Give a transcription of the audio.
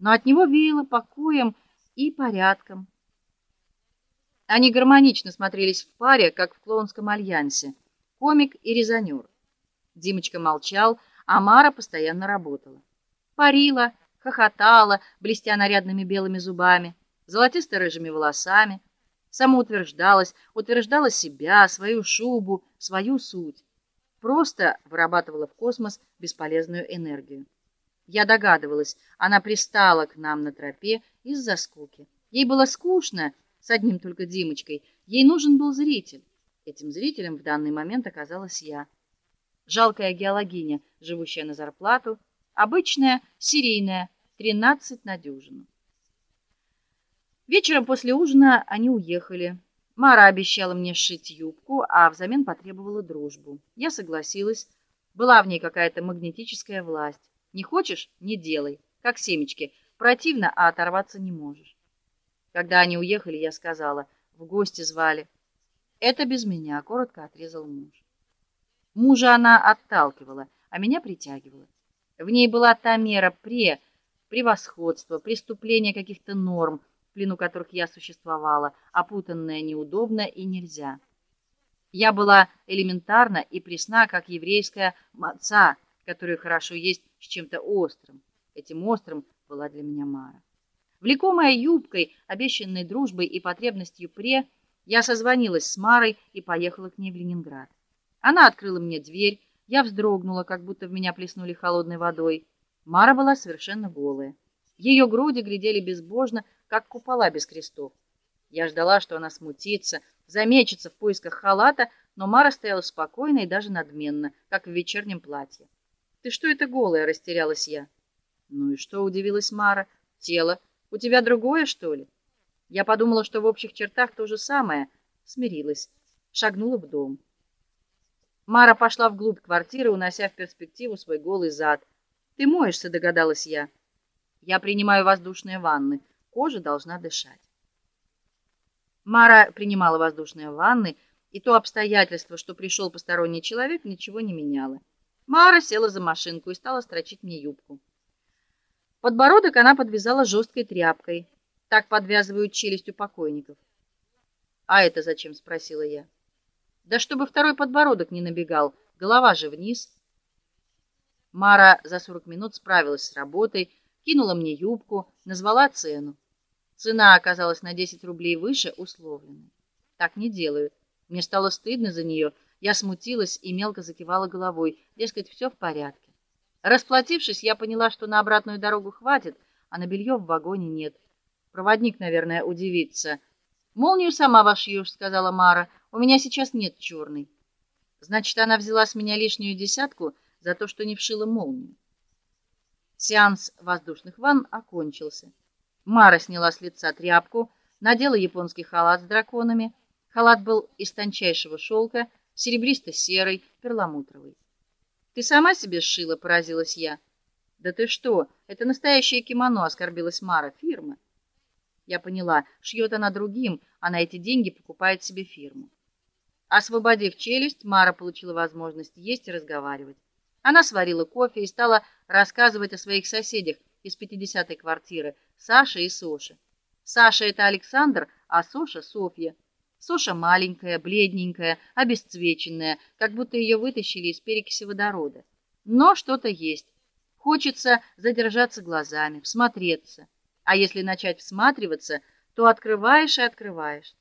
но от него веяло покоем и порядком. Они гармонично смотрелись в паре, как в клоунском альянсе. Комик и резонер. Димочка молчал, а Мара постоянно работала. Парила, хохотала, блестя нарядными белыми зубами, золотисто-рыжими волосами, самоутверждалась, утверждала себя, свою шубу, свою суть. Просто вырабатывала в космос бесполезную энергию. Я догадывалась, она пристала к нам на тропе из-за скуки. Ей было скучно с одним только Димочкой. Ей нужен был зритель. Этим зрителем в данный момент оказалась я. Жалкая геологиня, живущая на зарплату, обычная, серийная, 13 на дюжину. Вечером после ужина они уехали. Мара обещала мне сшить юбку, а взамен потребовала дружбу. Я согласилась. Была в ней какая-то магнетическая власть. Не хочешь не делай, как семечки. Противно, а оторваться не можешь. Когда они уехали, я сказала: "В гости звали". Это без меня, коротко отрезал муж. Мужа она отталкивала, а меня притягивала. В ней была та мера пре превосходства, преступления каких-то норм, в плену которых я существовала, опутанная неудобно и нельзя. Я была элементарна и пресна, как еврейская маца, которую хорошо есть с чем-то острым. Этим острым была для меня Мара. Влекомая юбкой, обещанной дружбой и потребностью пре, я созвонилась с Марой и поехала к ней в Ленинград. Она открыла мне дверь, я вздрогнула, как будто в меня плеснули холодной водой. Мара была совершенно голая. Ее груди глядели безбожно, как купола без крестов. Я ждала, что она смутится, замечется в поисках халата, но Мара стояла спокойно и даже надменно, как в вечернем платье. Ты что это голая, растерялась я. Ну и что, удивилась Мара. Тело у тебя другое, что ли? Я подумала, что в общих чертах то же самое, смирилась, шагнула в дом. Мара пошла вглубь квартиры, унося в перспективу свой голый зад. Ты моешься, догадалась я. Я принимаю воздушные ванны. Кожа должна дышать. Мара принимала воздушные ванны, и то обстоятельство, что пришел посторонний человек, ничего не меняло. Мара села за машинку и стала строчить мне юбку. Подбородок она подвязала жесткой тряпкой. Так подвязывают челюсть у покойников. А это зачем, спросила я. Да чтобы второй подбородок не набегал, голова же вниз. Мара за сорок минут справилась с работой, кинула мне юбку, назвала цену. Цена оказалась на 10 рублей выше условленной. Так не делают. Мне стало стыдно за нее. Я смутилась и мелко закивала головой, дескать, все в порядке. Расплатившись, я поняла, что на обратную дорогу хватит, а на белье в вагоне нет. Проводник, наверное, удивится. Молнию сама вошьешь, сказала Мара. У меня сейчас нет черной. Значит, она взяла с меня лишнюю десятку за то, что не вшила молнию. Сеанс воздушных ванн окончился. Мара сняла с лица тряпку, надела японский халат с драконами. Халат был из тончайшего шелка, серебристо-серый, перламутровый. Ты сама себе сшила, поразилась я. Да ты что? Это настоящее кимоно, оскорбилась Мара, фирма. Я поняла, шьет она другим, а на эти деньги покупает себе фирму. Освободив челюсть, Мара получила возможность есть и разговаривать. Она сварила кофе и стала рассказывать о своих соседях из пятидесятой квартиры, Саше и Соше. Саша это Александр, а Соша Софья. Соша маленькая, бледненькая, обесцвеченная, как будто ее вытащили из перекиси водорода. Но что-то есть. Хочется задержаться глазами, всмотреться. А если начать всматриваться, то открываешь и открываешь.